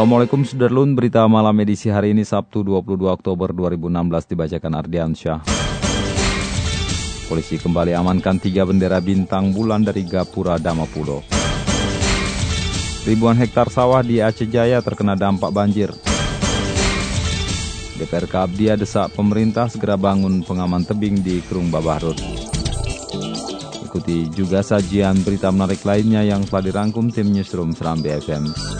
Assalamualaikum Sudarlun, berita malam edisi hari ini Sabtu 22 Oktober 2016 dibacakan Ardian Syah. Polisi kembali amankan tiga bendera bintang bulan dari Gapura Damapulo. Ribuan hektar sawah di Aceh Jaya terkena dampak banjir. DPRK Abdia desak pemerintah segera bangun pengaman tebing di Kerung Babahrut. Ikuti juga sajian berita menarik lainnya yang telah dirangkum tim Newsroom Serambi FM.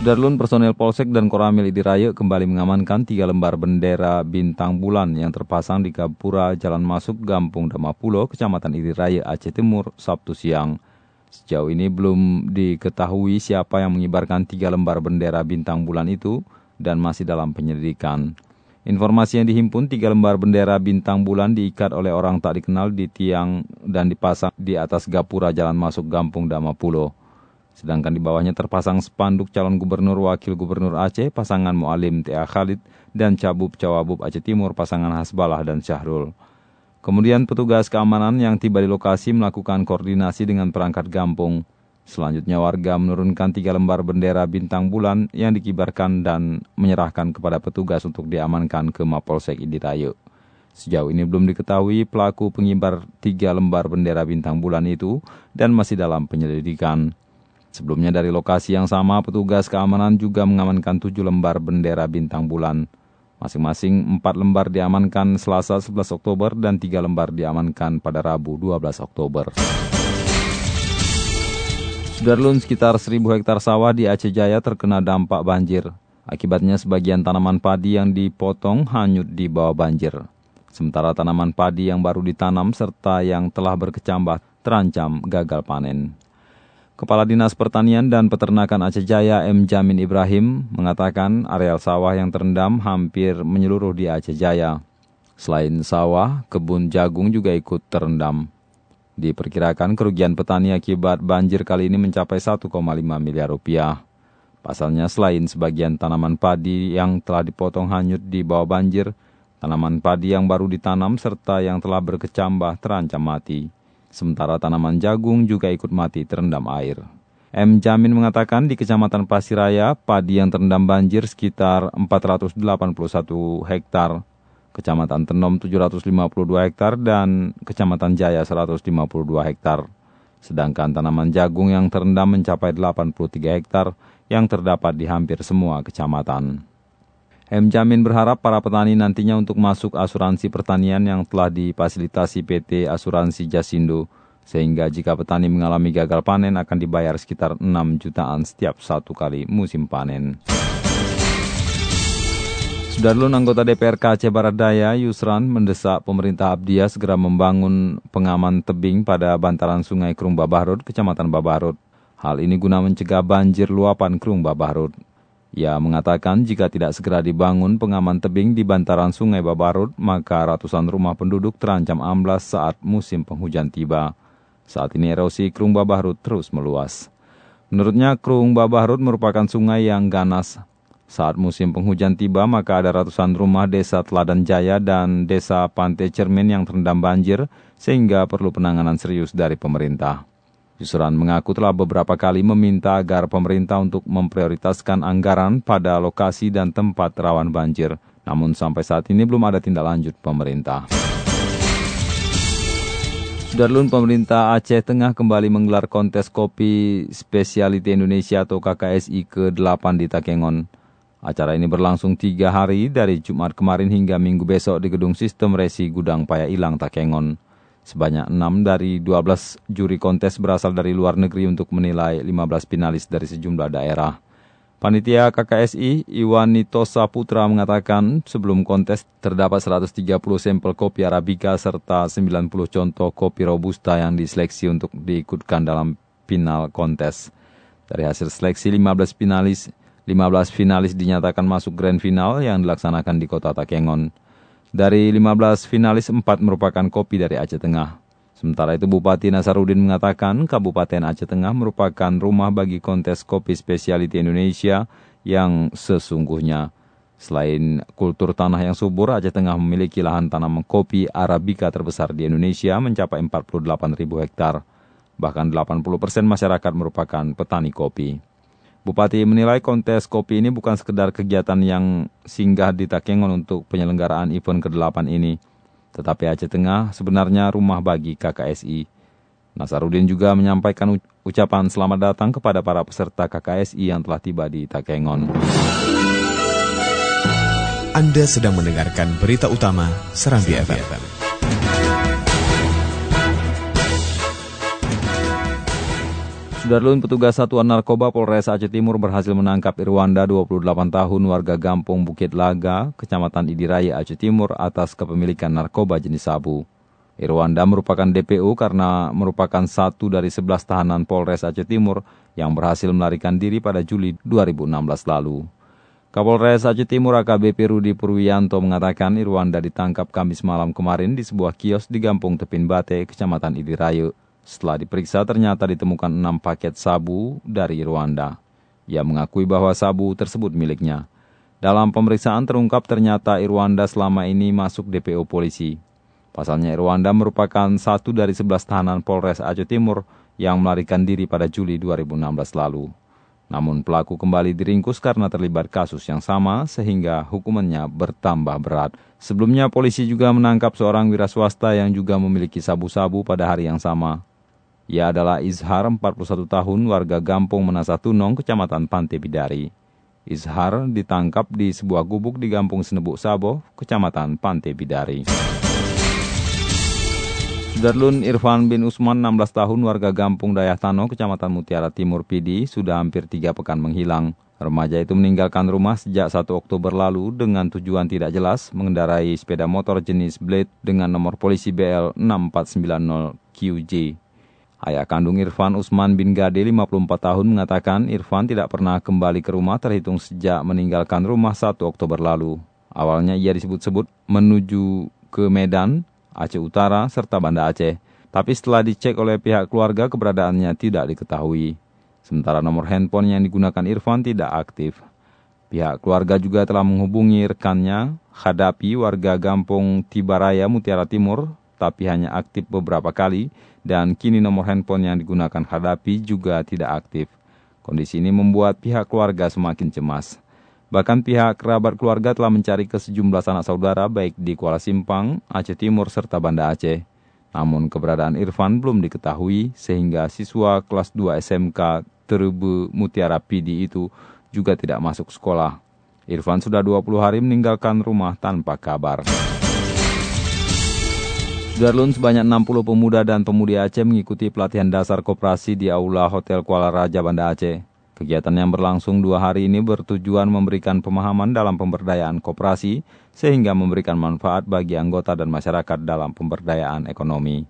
Darlun personel Polsek dan Koramil Idiraya kembali mengamankan tiga lembar bendera bintang bulan yang terpasang di Gapura Jalan Masuk Gampung Damapulo, Kecamatan Idiraya, Aceh Timur, Sabtu siang. Sejauh ini belum diketahui siapa yang mengibarkan tiga lembar bendera bintang bulan itu dan masih dalam penyelidikan. Informasi yang dihimpun tiga lembar bendera bintang bulan diikat oleh orang tak dikenal di tiang dan dipasang di atas Gapura Jalan Masuk Gampung Damapulo. Sedangkan di bawahnya terpasang spanduk calon gubernur wakil gubernur Aceh, pasangan Mualim T.A. Khalid, dan Cabub Cawabub Aceh Timur, pasangan Hasbalah dan Syahrul. Kemudian petugas keamanan yang tiba di lokasi melakukan koordinasi dengan perangkat gampung. Selanjutnya warga menurunkan tiga lembar bendera bintang bulan yang dikibarkan dan menyerahkan kepada petugas untuk diamankan ke Mapolsek Idirayu. Sejauh ini belum diketahui pelaku pengibar tiga lembar bendera bintang bulan itu dan masih dalam penyelidikan. Sebelumnya dari lokasi yang sama, petugas keamanan juga mengamankan tujuh lembar bendera bintang bulan. Masing-masing empat lembar diamankan Selasa 11 Oktober dan tiga lembar diamankan pada Rabu 12 Oktober. Sudarlun sekitar 1000 hektar sawah di Aceh Jaya terkena dampak banjir. Akibatnya sebagian tanaman padi yang dipotong hanyut di bawah banjir. Sementara tanaman padi yang baru ditanam serta yang telah berkecambah terancam gagal panen. Kepala Dinas Pertanian dan Peternakan Aceh Jaya M. Jamin Ibrahim mengatakan areal sawah yang terendam hampir menyeluruh di Aceh Jaya. Selain sawah, kebun jagung juga ikut terendam. Diperkirakan kerugian petani akibat banjir kali ini mencapai 1,5 miliar rupiah. Pasalnya selain sebagian tanaman padi yang telah dipotong hanyut di bawah banjir, tanaman padi yang baru ditanam serta yang telah berkecambah terancam mati. Sementara tanaman jagung juga ikut mati terendam air. M. Jamin mengatakan di Kecamatan Pasiraya, padi yang terendam banjir sekitar 481 hektar, Kecamatan Tenom 752 hektar, dan Kecamatan Jaya 152 hektar. Sedangkan tanaman jagung yang terendam mencapai 83 hektar yang terdapat di hampir semua kecamatan. M. Jamin berharap para petani nantinya untuk masuk asuransi pertanian yang telah difasilitasi PT Asuransi Jasindo, sehingga jika petani mengalami gagal panen akan dibayar sekitar 6 jutaan setiap satu kali musim panen. Sudarlun anggota DPRK Aceh Barat Daya, Yusran, mendesak pemerintah Abdia segera membangun pengaman tebing pada bantaran sungai Kerung Babahrud, Kecamatan Babahrud. Hal ini guna mencegah banjir luapan Kerung Babahrud. Ia mengatakan jika tidak segera dibangun pengaman tebing di bantaran sungai Babarut, maka ratusan rumah penduduk terancam amblas saat musim penghujan tiba. Saat ini erosi Kerung Babarut terus meluas. Menurutnya, Kerung Babarut merupakan sungai yang ganas. Saat musim penghujan tiba, maka ada ratusan rumah desa Teladan Jaya dan desa Pantai Cermin yang terendam banjir, sehingga perlu penanganan serius dari pemerintah. Yusran mengaku telah beberapa kali meminta agar pemerintah untuk memprioritaskan anggaran pada lokasi dan tempat rawan banjir. Namun sampai saat ini belum ada tindak lanjut pemerintah. Sudarlun pemerintah Aceh Tengah kembali menggelar kontes kopi Spesiality Indonesia atau KKSI ke-8 di Takengon. Acara ini berlangsung tiga hari dari Jumat kemarin hingga Minggu besok di Gedung Sistem Resi Gudang Paya Ilang, Takengon. Sebanyak 6 dari 12 juri kontes berasal dari luar negeri untuk menilai 15 finalis dari sejumlah daerah. Panitia KKSI Iwan Nitosa Putra mengatakan sebelum kontes terdapat 130 sampel kopi Arabica serta 90 contoh kopi Robusta yang diseleksi untuk diikutkan dalam final kontes. Dari hasil seleksi 15 finalis, 15 finalis dinyatakan masuk grand final yang dilaksanakan di kota Takengon. Dari 15 finalis, 4 merupakan kopi dari Aceh Tengah. Sementara itu Bupati Nasarudin mengatakan Kabupaten Aceh Tengah merupakan rumah bagi kontes kopi spesialiti Indonesia yang sesungguhnya. Selain kultur tanah yang subur, Aceh Tengah memiliki lahan tanam kopi Arabica terbesar di Indonesia mencapai 48 ribu hektar. Bahkan 80% masyarakat merupakan petani kopi. Bupati menilai kontes kopi ini bukan sekedar kegiatan yang singgah di Takengon untuk penyelenggaraan event ke-8 ini, tetapi Aceh Tengah sebenarnya rumah bagi KKSI. Nasarudin juga menyampaikan ucapan selamat datang kepada para peserta KKSI yang telah tiba di Takengon. Anda sedang mendengarkan berita utama Serambi FM. Sudarlun petugas Satuan Narkoba Polres Aceh Timur berhasil menangkap Irwanda 28 tahun warga Gampung Bukit Laga, Kecamatan Idiraya Aceh Timur atas kepemilikan narkoba jenis sabu. Irwanda merupakan DPO karena merupakan satu dari 11 tahanan Polres Aceh Timur yang berhasil melarikan diri pada Juli 2016 lalu. Kapolres Aceh Timur AKBP Rudi Purwianto mengatakan Irwanda ditangkap Kamis malam kemarin di sebuah kios di Gampung Tepin Bate, Kecamatan Idirayu. Setelah diperiksa ternyata ditemukan enam paket sabu dari Rwanda. Ia mengakui bahwa sabu tersebut miliknya. Dalam pemeriksaan terungkap ternyata Irwanda selama ini masuk DPO polisi. Pasalnya Irwanda merupakan satu dari sebelas tahanan Polres Aceh Timur yang melarikan diri pada Juli 2016 lalu. Namun pelaku kembali diringkus karena terlibat kasus yang sama sehingga hukumannya bertambah berat. Sebelumnya polisi juga menangkap seorang wira swasta yang juga memiliki sabu-sabu pada hari yang sama. Ia adalah Izhar, 41 tahun, warga Gampung Menasa Tunong, Kecamatan Pantai Bidari. Izhar ditangkap di sebuah gubuk di Gampung Senebuk Sabo, Kecamatan Pantai Bidari. Sudarlun Irfan bin Usman, 16 tahun, warga Gampung Dayah Tano, Kecamatan Mutiara Timur Pidi, sudah hampir tiga pekan menghilang. Remaja itu meninggalkan rumah sejak 1 Oktober lalu dengan tujuan tidak jelas mengendarai sepeda motor jenis Blade dengan nomor polisi BL 6490 QJ. Ayah kandung Irfan Usman bin Gade 54 tahun mengatakan Irfan tidak pernah kembali ke rumah terhitung sejak meninggalkan rumah 1 Oktober lalu. Awalnya ia disebut-sebut menuju ke Medan, Aceh Utara, serta Banda Aceh. Tapi setelah dicek oleh pihak keluarga keberadaannya tidak diketahui. Sementara nomor handphone yang digunakan Irfan tidak aktif. Pihak keluarga juga telah menghubungi rekannya, Hadapi warga Gampung Tibaraya, Mutiara Timur, tapi hanya aktif beberapa kali dan kini nomor handphone yang digunakan Hadapi juga tidak aktif. Kondisi ini membuat pihak keluarga semakin cemas. Bahkan pihak kerabat keluarga telah mencari ke sejumlah sanak saudara baik di Kuala Simpang, Aceh Timur, serta Banda Aceh. Namun keberadaan Irfan belum diketahui sehingga siswa kelas 2 SMK Terubu Mutiara Pidi itu juga tidak masuk sekolah. Irfan sudah 20 hari meninggalkan rumah tanpa kabar. Darlun sebanyak 60 pemuda dan pemudi Aceh mengikuti pelatihan dasar koperasi di Aula Hotel Kuala Raja Banda Aceh. Kegiatan yang berlangsung dua hari ini bertujuan memberikan pemahaman dalam pemberdayaan koperasi sehingga memberikan manfaat bagi anggota dan masyarakat dalam pemberdayaan ekonomi.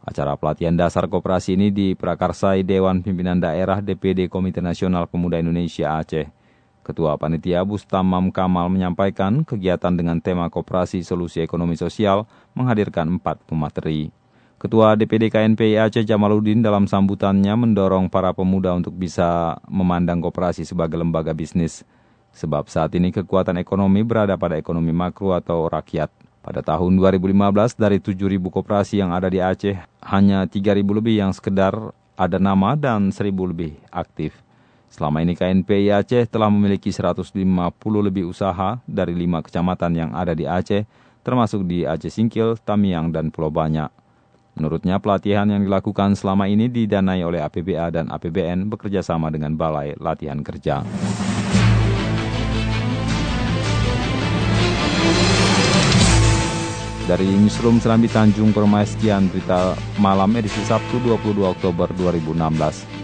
Acara pelatihan dasar koperasi ini diprakarsai Dewan Pimpinan Daerah DPD Komite Nasional Pemuda Indonesia Aceh. Ketua Panitia Bustamam Kamal menyampaikan kegiatan dengan tema Koperasi Solusi Ekonomi Sosial menghadirkan empat pemateri. Ketua DPD KNPI Aceh Jamaludin dalam sambutannya mendorong para pemuda untuk bisa memandang koperasi sebagai lembaga bisnis. Sebab saat ini kekuatan ekonomi berada pada ekonomi makro atau rakyat. Pada tahun 2015 dari 7.000 koperasi yang ada di Aceh, hanya 3.000 lebih yang sekedar ada nama dan 1.000 lebih aktif. Selama ini KNPI Aceh telah memiliki 150 lebih usaha dari lima kecamatan yang ada di Aceh, termasuk di Aceh Singkil, Tamiang, dan Pulau Banyak. Menurutnya, pelatihan yang dilakukan selama ini didanai oleh APBA dan APBN bekerjasama dengan Balai Latihan Kerja. Dari Newsroom Serambi Tanjung Permai, sekian berita malam edisi Sabtu 22 Oktober 2016.